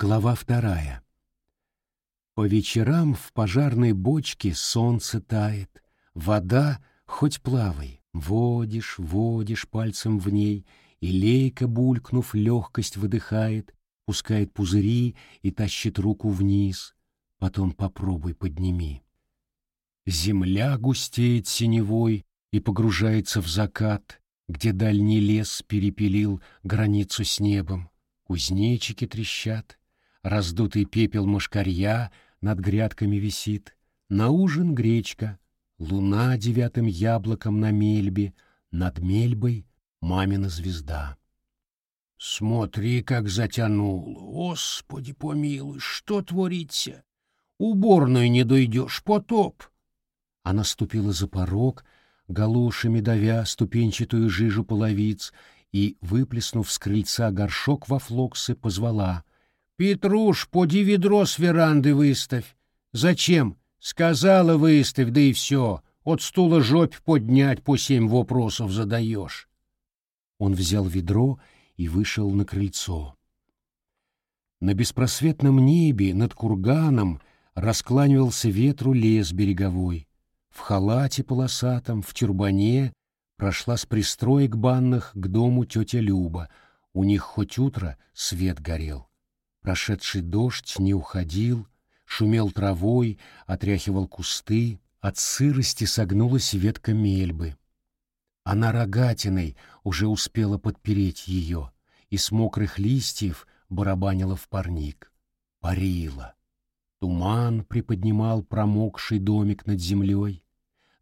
Глава вторая. По вечерам в пожарной бочке солнце тает, вода хоть плавай, водишь, водишь пальцем в ней, и лейка, булькнув, легкость выдыхает, пускает пузыри и тащит руку вниз, потом попробуй подними. Земля густеет синевой и погружается в закат, где дальний лес перепилил границу с небом, кузнечики трещат, раздутый пепел мошкарья над грядками висит, на ужин гречка, луна девятым яблоком на мельбе, над мельбой мамина звезда. Смотри, как затянул, Господи помилуй, что творится? Уборной не дойдешь, потоп. Она ступила за порог, галушами давя ступенчатую жижу половиц, и, выплеснув с крыльца горшок во флоксы, позвала. Петруш, поди ведро с веранды выставь. Зачем? Сказала выставь, да и все. От стула жопь поднять по семь вопросов задаешь. Он взял ведро и вышел на крыльцо. На беспросветном небе над курганом раскланивался ветру лес береговой. В халате полосатом, в тюрбане прошла с пристроек банных к дому тетя Люба. У них хоть утро свет горел. Прошедший дождь не уходил, шумел травой, отряхивал кусты, от сырости согнулась ветка мельбы. Она рогатиной уже успела подпереть ее, и с мокрых листьев барабанила в парник. Парила. Туман приподнимал промокший домик над землей.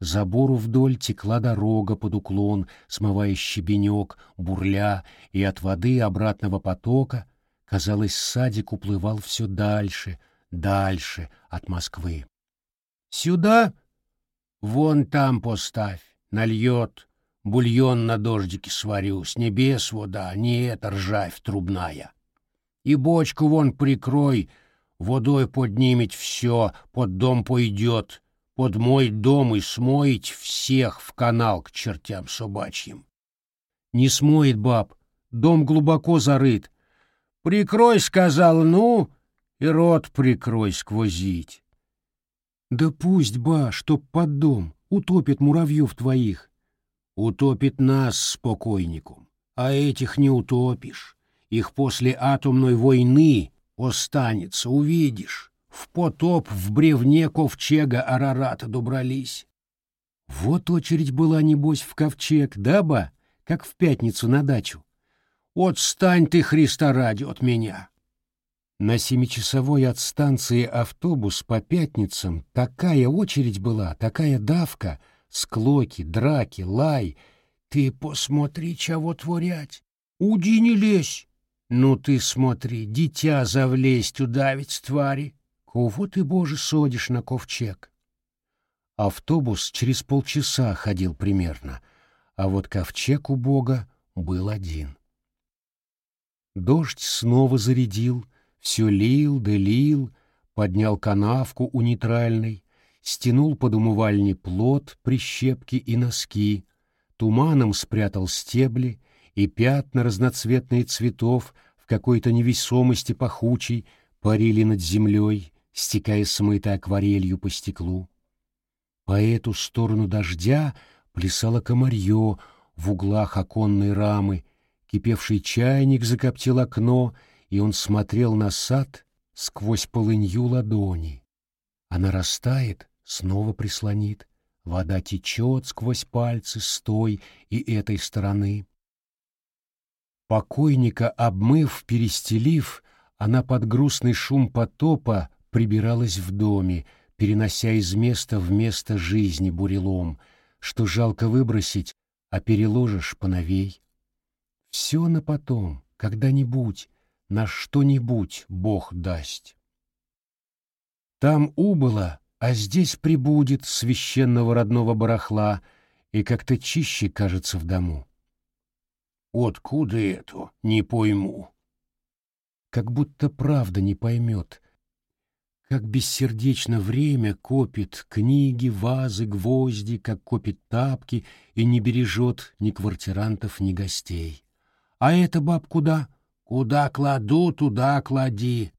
Забору вдоль текла дорога под уклон, смывая щебенек, бурля, и от воды обратного потока — Казалось, садик уплывал все дальше, дальше от Москвы. «Сюда? Вон там поставь, нальет. Бульон на дождике сварю, с небес вода, не эта ржавь трубная. И бочку вон прикрой, водой поднимет все, под дом пойдет, под мой дом и смоить всех в канал к чертям собачьим. Не смоет, баб, дом глубоко зарыт, Прикрой, сказал, ну, и рот прикрой сквозить. Да пусть, ба, чтоб под дом, утопит муравьев твоих. Утопит нас с покойником, а этих не утопишь. Их после атомной войны останется, увидишь. В потоп в бревне ковчега Арарата добрались. Вот очередь была, небось, в ковчег, да, ба, как в пятницу на дачу. Отстань ты, Христа ради, от меня. На семичасовой от станции автобус по пятницам такая очередь была, такая давка, склоки, драки, лай. Ты посмотри, чего творять. Уди не лезь. Ну ты смотри, дитя завлезть удавить твари. Кого ты, Боже, содишь на ковчег? Автобус через полчаса ходил примерно, а вот ковчег у Бога был один. Дождь снова зарядил, все лил да лил, поднял канавку у нейтральной, стянул под умывальни плод, прищепки и носки, туманом спрятал стебли и пятна разноцветные цветов в какой-то невесомости пахучей парили над землей, стекая смытой акварелью по стеклу. По эту сторону дождя плясало комарье в углах оконной рамы, Кипевший чайник закоптил окно, и он смотрел на сад сквозь полынью ладони. Она растает, снова прислонит. Вода течет сквозь пальцы с той и этой стороны. Покойника обмыв, перестелив, она под грустный шум потопа прибиралась в доме, перенося из места в место жизни бурелом, что жалко выбросить, а переложишь поновей. Все на потом, когда-нибудь, на что-нибудь Бог даст. Там убыло, а здесь прибудет священного родного барахла, и как-то чище кажется в дому. Откуда это? Не пойму. Как будто правда не поймет. Как бессердечно время копит книги, вазы, гвозди, как копит тапки и не бережет ни квартирантов, ни гостей. А эта баб куда? Куда кладу, туда клади.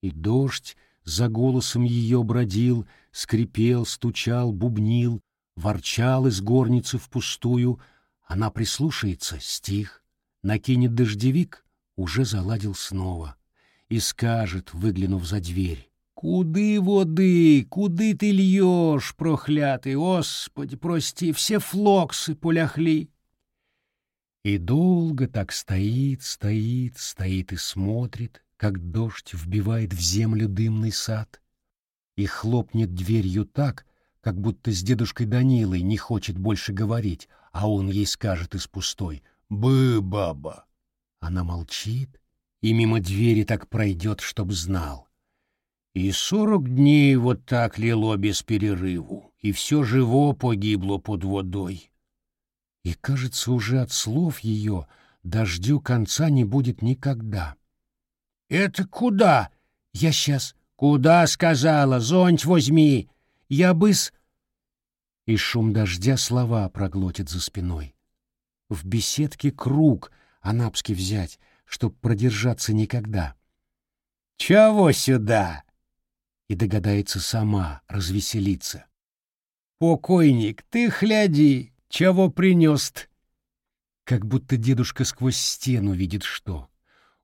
И дождь за голосом ее бродил, скрипел, стучал, бубнил, ворчал из горницы впустую. Она прислушается, стих, накинет дождевик, уже заладил снова. И скажет, выглянув за дверь, «Куды воды, куды ты льешь, прохлятый, Господи, прости, все флоксы поляхли!» И долго так стоит, стоит, стоит и смотрит, как дождь вбивает в землю дымный сад, и хлопнет дверью так, как будто с дедушкой Данилой не хочет больше говорить, а он ей скажет из пустой «Бы, баба!» Она молчит, и мимо двери так пройдет, чтоб знал. И сорок дней вот так лило без перерыву, и все живо погибло под водой. И, кажется, уже от слов ее дождю конца не будет никогда. «Это куда?» «Я сейчас...» «Куда?» — сказала. «Зонть возьми!» «Я бы с...» И шум дождя слова проглотит за спиной. В беседке круг анапский взять, чтоб продержаться никогда. «Чего сюда?» и догадается сама развеселиться. «Покойник, ты хляди, чего принес-т?» Как будто дедушка сквозь стену видит что.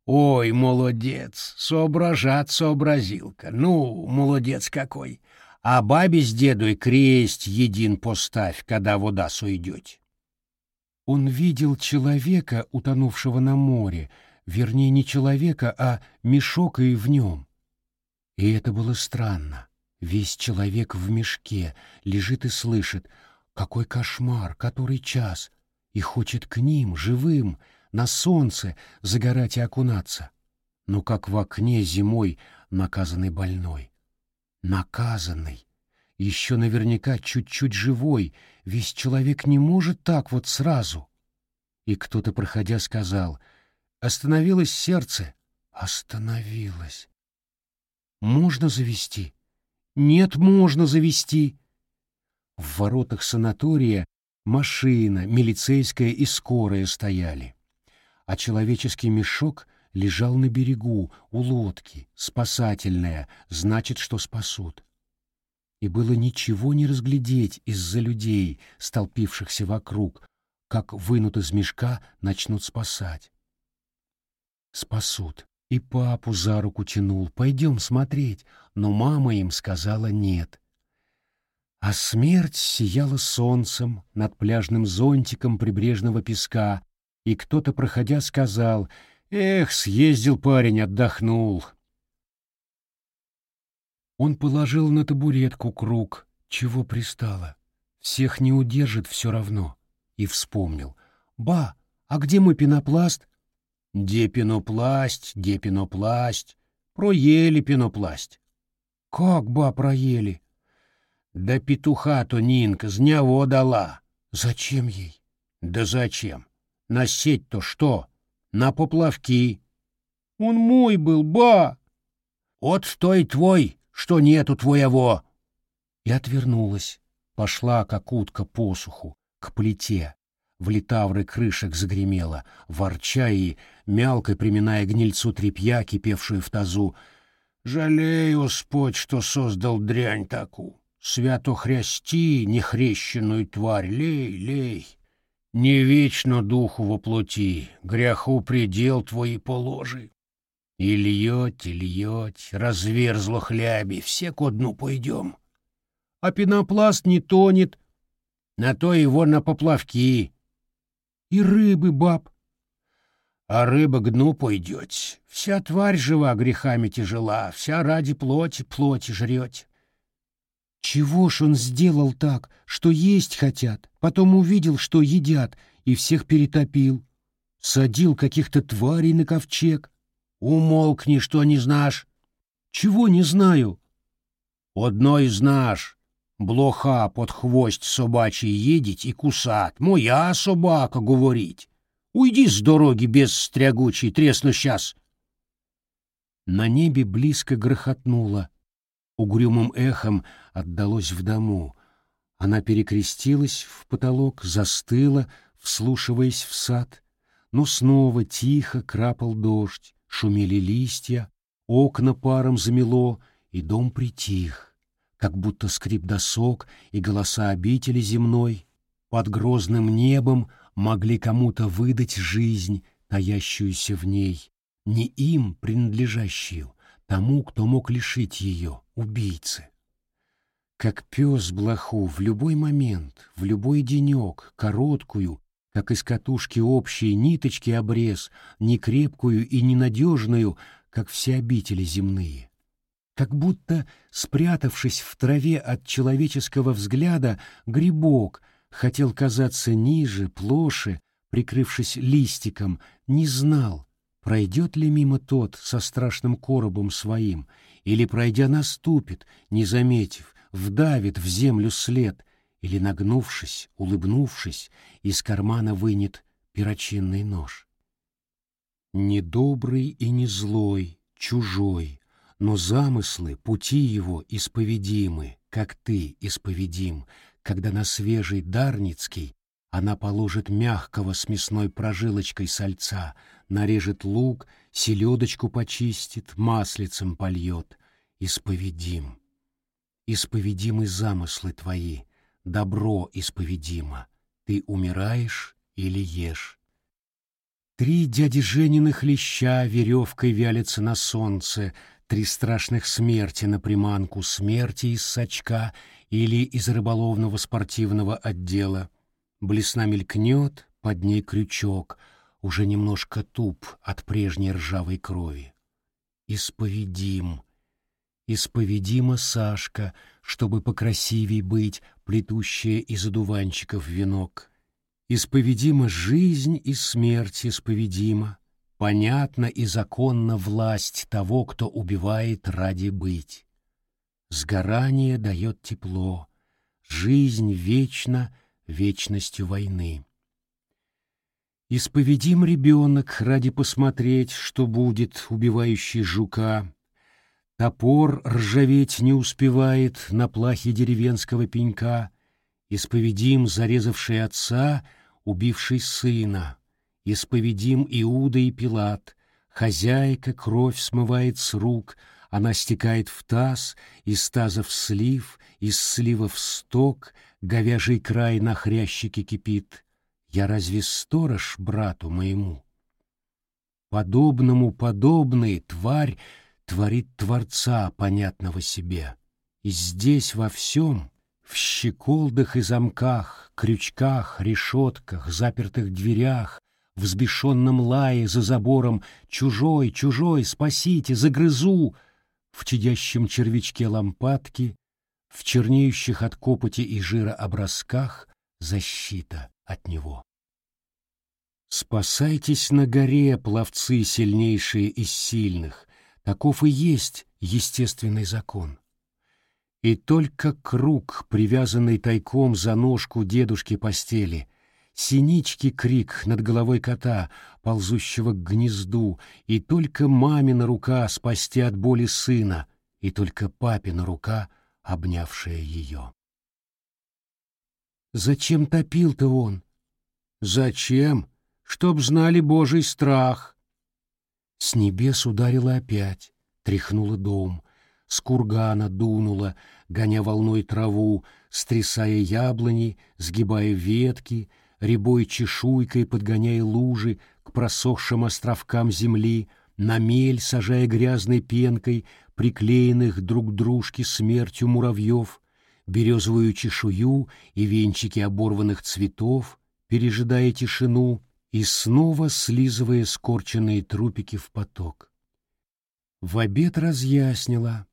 «Ой, молодец, соображат сообразилка, ну, молодец какой! А бабе с дедой кресть един поставь, когда вода сойдет». Он видел человека, утонувшего на море, вернее, не человека, а мешок и в нем. И это было странно. Весь человек в мешке лежит и слышит, какой кошмар, который час, и хочет к ним, живым, на солнце загорать и окунаться. Но как в окне зимой наказанный больной. Наказанный. Еще наверняка чуть-чуть живой, весь человек не может так вот сразу. И кто-то, проходя, сказал, «Остановилось сердце». Остановилось. Можно завести? Нет, можно завести. В воротах санатория машина, милицейская и скорая стояли, а человеческий мешок лежал на берегу, у лодки, спасательная, значит, что спасут. И было ничего не разглядеть из-за людей, столпившихся вокруг, как вынут из мешка начнут спасать. Спасут. И папу за руку тянул, пойдем смотреть, но мама им сказала нет. А смерть сияла солнцем над пляжным зонтиком прибрежного песка, и кто-то, проходя, сказал, «Эх, съездил парень, отдохнул». Он положил на табуретку круг, чего пристало. Всех не удержит все равно. И вспомнил. «Ба, а где мой пенопласт?» Де пенопласть, де пенопласть. Проели пенопласть. Как ба проели? Да петуха-то Нинка з него дала. Зачем ей? Да зачем? На сеть-то что? На поплавки. Он мой был, ба! От той твой, что нету твоего. И отвернулась, пошла, как утка по суху, к плите в литавры крышек загремело, ворча и мялкой приминая гнильцу тряпья, кипевшую в тазу. «Жалею, Господь, что создал дрянь таку. Свято хрясти нехрещенную тварь, лей, лей. Не вечно духу воплоти, гряху предел твои положи. И льет, и льет, разверзло хляби, все ко дну пойдем. А пенопласт не тонет, на то его на поплавки, и рыбы, баб. А рыба к дну пойдет. Вся тварь жива грехами тяжела, вся ради плоти плоти жрет. Чего ж он сделал так, что есть хотят, потом увидел, что едят, и всех перетопил? Садил каких-то тварей на ковчег. Умолкни, что не знаешь. Чего не знаю? Одно и знаешь. Блоха под хвость собачий едеть и кусать. Моя собака, говорить. Уйди с дороги без стрягучей, тресну сейчас. На небе близко грохотнуло. Угрюмым эхом отдалось в дому. Она перекрестилась в потолок, застыла, вслушиваясь в сад. Но снова тихо крапал дождь, шумели листья, окна паром замело, и дом притих, как будто скрип досок и голоса обители земной под грозным небом могли кому-то выдать жизнь, таящуюся в ней, не им принадлежащую, тому, кто мог лишить ее, убийцы. Как пес блоху в любой момент, в любой денек, короткую, как из катушки общей ниточки обрез, некрепкую и ненадежную, как все обители земные. Как будто, спрятавшись в траве от человеческого взгляда, грибок хотел казаться ниже, плоше, прикрывшись листиком, не знал, пройдет ли мимо тот со страшным коробом своим, или, пройдя, наступит, не заметив, вдавит в землю след, или, нагнувшись, улыбнувшись, из кармана вынет перочинный нож. Не добрый и не злой, чужой, но замыслы, пути его исповедимы, как ты исповедим, когда на свежий Дарницкий она положит мягкого с мясной прожилочкой сальца, нарежет лук, селедочку почистит, маслицем польет. Исповедим. Исповедимы замыслы твои, добро исповедимо. Ты умираешь или ешь. Три дяди Жениных леща веревкой вялятся на солнце, три страшных смерти на приманку смерти из сачка или из рыболовного спортивного отдела. Блесна мелькнет, под ней крючок, уже немножко туп от прежней ржавой крови. Исповедим. Исповедима Сашка, чтобы покрасивей быть, плетущая из одуванчиков венок. Исповедима жизнь и смерть исповедима. Понятна и законна власть того, кто убивает ради быть. Сгорание дает тепло, жизнь вечна вечностью войны. Исповедим ребенок ради посмотреть, что будет убивающий жука. Топор ржаветь не успевает на плахе деревенского пенька. Исповедим зарезавший отца, убивший сына. Исповедим Иуда и Пилат. Хозяйка кровь смывает с рук — она стекает в таз, из таза в слив, из слива в сток, говяжий край на хрящике кипит. Я разве сторож брату моему? Подобному подобный тварь творит Творца, понятного себе. И здесь во всем, в щеколдах и замках, крючках, решетках, запертых дверях, в взбешенном лае за забором «Чужой, чужой, спасите, загрызу!» в чадящем червячке лампадки, в чернеющих от копоти и жира образках защита от него. Спасайтесь на горе, пловцы сильнейшие из сильных, таков и есть естественный закон. И только круг, привязанный тайком за ножку дедушки постели, Синички крик над головой кота, ползущего к гнезду, и только мамина рука спасти от боли сына, и только папина рука, обнявшая ее. Зачем топил-то он? Зачем? Чтоб знали Божий страх. С небес ударило опять, тряхнуло дом, с кургана дунуло, гоня волной траву, стрясая яблони, сгибая ветки, рябой чешуйкой подгоняя лужи к просохшим островкам земли, на мель сажая грязной пенкой приклеенных друг к дружке смертью муравьев, березовую чешую и венчики оборванных цветов, пережидая тишину и снова слизывая скорченные трупики в поток. В обед разъяснила,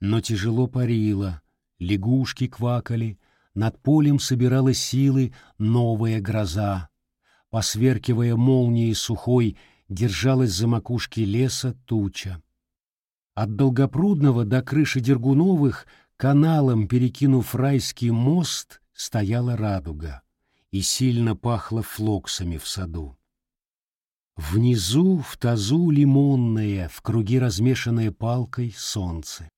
но тяжело парила, лягушки квакали, над полем собирала силы новая гроза. Посверкивая молнией сухой, держалась за макушки леса туча. От Долгопрудного до крыши Дергуновых, каналом перекинув райский мост, стояла радуга и сильно пахло флоксами в саду. Внизу, в тазу лимонное, в круги размешанное палкой, солнце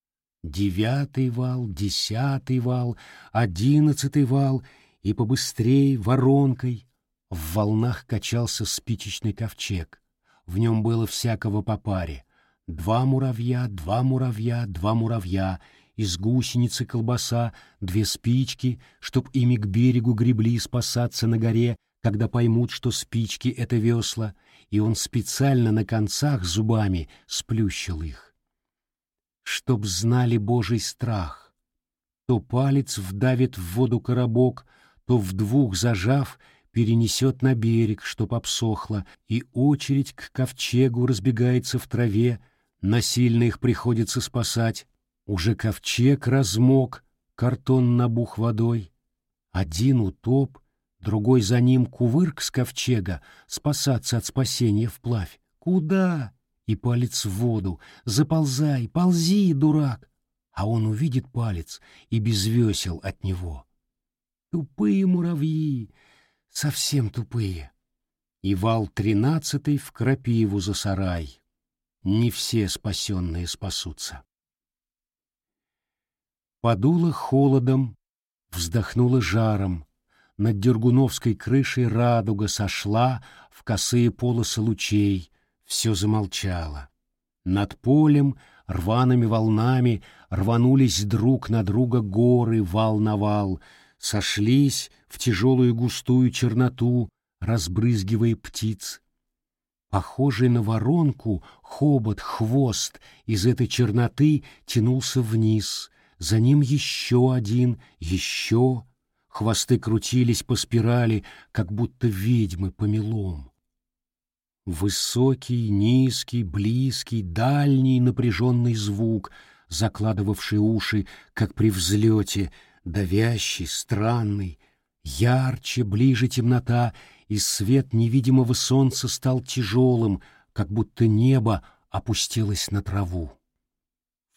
девятый вал, десятый вал, одиннадцатый вал, и побыстрей воронкой в волнах качался спичечный ковчег. В нем было всякого по паре. Два муравья, два муравья, два муравья, из гусеницы колбаса, две спички, чтоб ими к берегу гребли спасаться на горе, когда поймут, что спички — это весла, и он специально на концах зубами сплющил их. Чтоб знали Божий страх, то палец вдавит в воду коробок, то в двух зажав перенесет на берег, чтоб обсохло, и очередь к ковчегу разбегается в траве, насильно их приходится спасать. Уже ковчег размок, картон набух водой. Один утоп, другой за ним кувырк с ковчега, спасаться от спасения вплавь. Куда? И палец в воду. Заползай, ползи, дурак. А он увидит палец и без весел от него. Тупые муравьи, совсем тупые. И вал тринадцатый в крапиву за сарай. Не все спасенные спасутся. Подуло холодом, вздохнуло жаром. Над Дергуновской крышей радуга сошла в косые полосы лучей, все замолчало. Над полем рваными волнами рванулись друг на друга горы вал на вал, сошлись в тяжелую густую черноту, разбрызгивая птиц. Похожий на воронку, хобот, хвост из этой черноты тянулся вниз, за ним еще один, еще. Хвосты крутились по спирали, как будто ведьмы по мелом. Высокий, низкий, близкий, дальний напряженный звук, закладывавший уши, как при взлете, давящий, странный, ярче, ближе темнота, и свет невидимого солнца стал тяжелым, как будто небо опустилось на траву.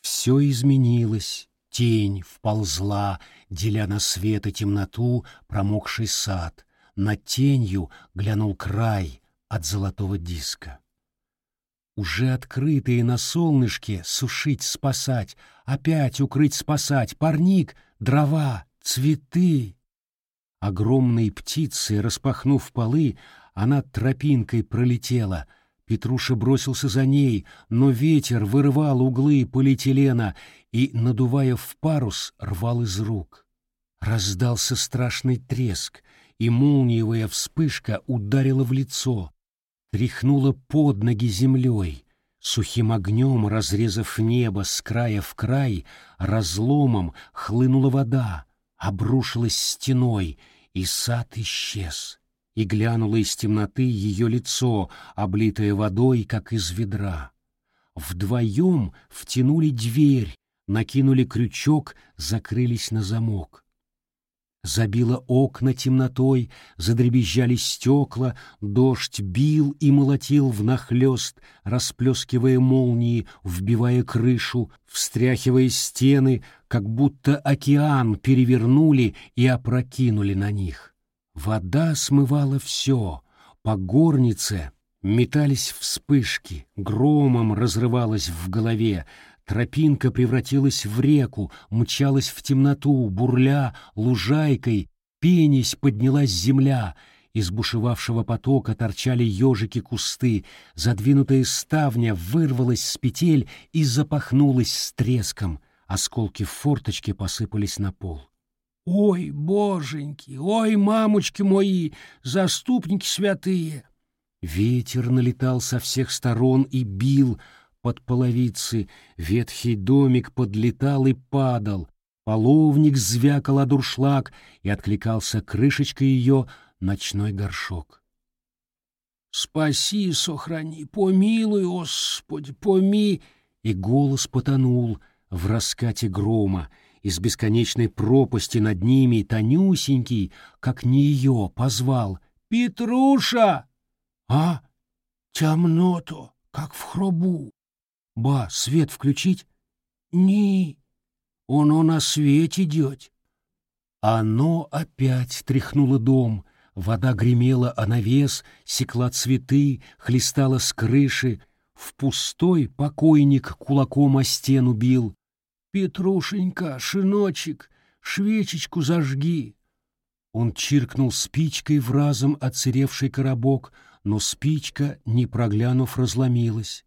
Все изменилось, Тень вползла, деля на свет и темноту промокший сад. Над тенью глянул край от золотого диска. Уже открытые на солнышке сушить, спасать, опять укрыть, спасать, парник, дрова, цветы. Огромной птицей, распахнув полы, она тропинкой пролетела — Петруша бросился за ней, но ветер вырывал углы полиэтилена и, надувая в парус, рвал из рук. Раздался страшный треск, и молниевая вспышка ударила в лицо, тряхнула под ноги землей, сухим огнем разрезав небо с края в край, разломом хлынула вода, обрушилась стеной, и сад исчез и глянуло из темноты ее лицо, облитое водой, как из ведра. Вдвоем втянули дверь, накинули крючок, закрылись на замок. Забило окна темнотой, задребезжали стекла, дождь бил и молотил внахлёст, расплескивая молнии, вбивая крышу, встряхивая стены, как будто океан перевернули и опрокинули на них. Вода смывала все, по горнице метались вспышки, громом разрывалась в голове, тропинка превратилась в реку, мчалась в темноту, бурля, лужайкой, пенись поднялась земля, из бушевавшего потока торчали ежики кусты, задвинутая ставня вырвалась с петель и запахнулась с треском, осколки в форточке посыпались на пол. Ой, боженьки, ой, мамочки мои, заступники святые! Ветер налетал со всех сторон и бил под половицы, ветхий домик подлетал и падал, половник звякал о дуршлаг и откликался крышечкой ее ночной горшок. «Спаси, сохрани, помилуй, Господи, поми!» И голос потонул в раскате грома, из бесконечной пропасти над ними тонюсенький, как не ее, позвал «Петруша!» «А? Темно-то, как в хробу!» «Ба, свет включить?» «Ни, оно на свете идет!» Оно опять тряхнуло дом, вода гремела о навес, секла цветы, хлестала с крыши, в пустой покойник кулаком о стену бил, «Петрушенька, шиночек, швечечку зажги!» Он чиркнул спичкой в разом отсыревший коробок, но спичка, не проглянув, разломилась.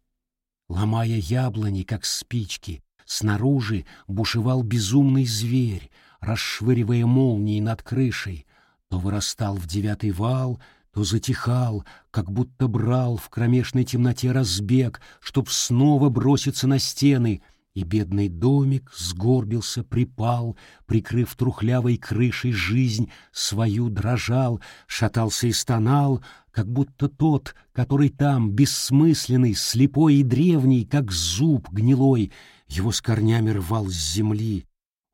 Ломая яблони, как спички, снаружи бушевал безумный зверь, расшвыривая молнии над крышей, то вырастал в девятый вал, то затихал, как будто брал в кромешной темноте разбег, чтоб снова броситься на стены, и бедный домик сгорбился, припал, прикрыв трухлявой крышей жизнь, свою дрожал, шатался и стонал, как будто тот, который там, бессмысленный, слепой и древний, как зуб гнилой, его с корнями рвал с земли.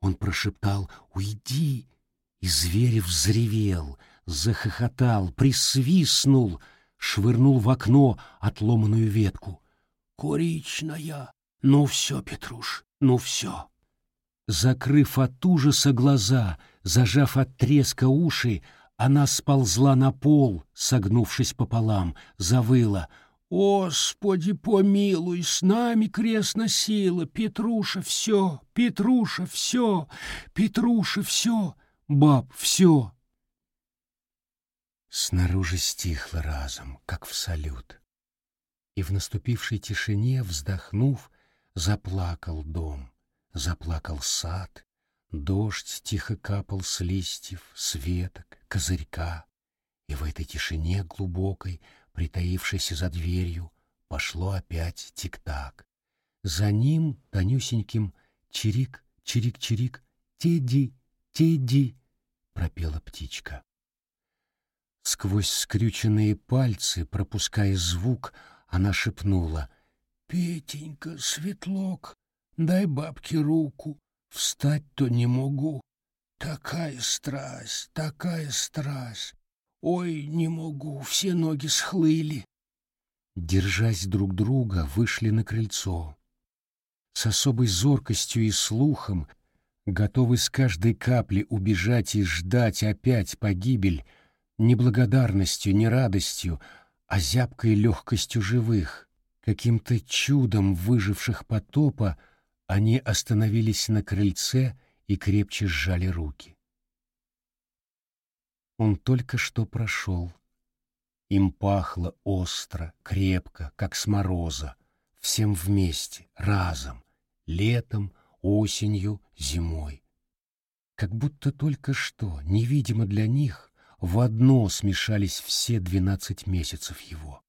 Он прошептал «Уйди!» И зверь взревел, захохотал, присвистнул, швырнул в окно отломанную ветку. «Коричная! Ну все, Петруш, ну все!» Закрыв от ужаса глаза, зажав от треска уши, она сползла на пол, согнувшись пополам, завыла. «Господи, помилуй, с нами крестна сила! Петруша, все! Петруша, все! Петруша, все! Баб, все!» Снаружи стихло разом, как в салют. И в наступившей тишине, вздохнув, заплакал дом, заплакал сад, дождь тихо капал с листьев, с веток, козырька, и в этой тишине глубокой, притаившейся за дверью, пошло опять тик-так. За ним тонюсеньким чирик, чирик-чирик, теди, теди, пропела птичка. Сквозь скрюченные пальцы, пропуская звук, она шепнула «Петенька, Светлок, дай бабке руку, встать-то не могу. Такая страсть, такая страсть. Ой, не могу, все ноги схлыли». Держась друг друга, вышли на крыльцо. С особой зоркостью и слухом, готовы с каждой капли убежать и ждать опять погибель, не благодарностью, не радостью, а зябкой легкостью живых, каким-то чудом выживших потопа, они остановились на крыльце и крепче сжали руки. Он только что прошел. Им пахло остро, крепко, как с мороза, всем вместе, разом, летом, осенью, зимой. Как будто только что, невидимо для них, в одно смешались все двенадцать месяцев его.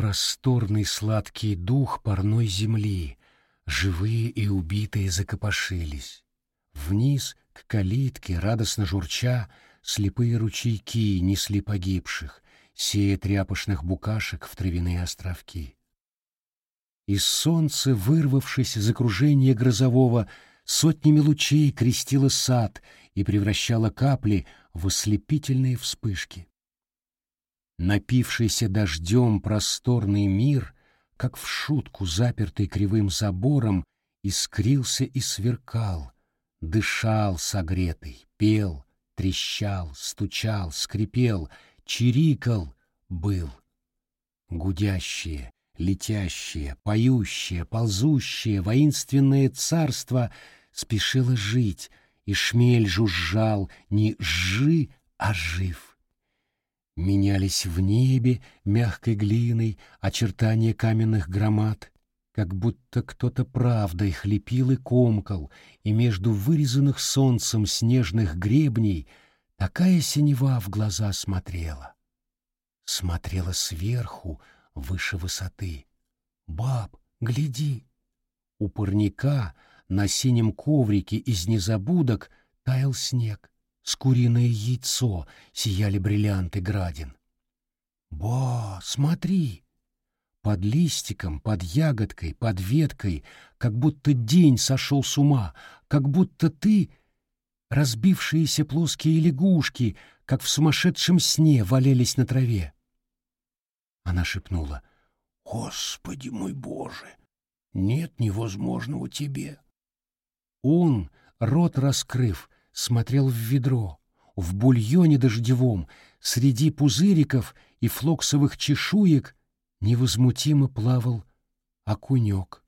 Просторный сладкий дух парной земли, живые и убитые закопошились. Вниз, к калитке, радостно журча, слепые ручейки несли погибших, сея тряпочных букашек в травяные островки. И солнце, вырвавшись из окружения грозового, сотнями лучей крестило сад и превращало капли в ослепительные вспышки. Напившийся дождем просторный мир, как в шутку запертый кривым забором, искрился и сверкал, дышал согретый, пел, трещал, стучал, скрипел, чирикал, был. Гудящее, летящее, поющее, ползущее, воинственное царство спешило жить, и шмель жужжал не «жи», а «жив». Менялись в небе мягкой глиной очертания каменных громад, как будто кто-то правдой хлепил и комкал, и между вырезанных солнцем снежных гребней такая синева в глаза смотрела. Смотрела сверху, выше высоты. «Баб, гляди!» У парника — на синем коврике из незабудок таял снег, с куриное яйцо сияли бриллианты градин. «Ба, смотри!» Под листиком, под ягодкой, под веткой, как будто день сошел с ума, как будто ты — разбившиеся плоские лягушки, как в сумасшедшем сне валялись на траве. Она шепнула, «Господи мой Боже, нет невозможного тебе!» Он, рот раскрыв, смотрел в ведро. В бульоне дождевом, среди пузыриков и флоксовых чешуек невозмутимо плавал окунек.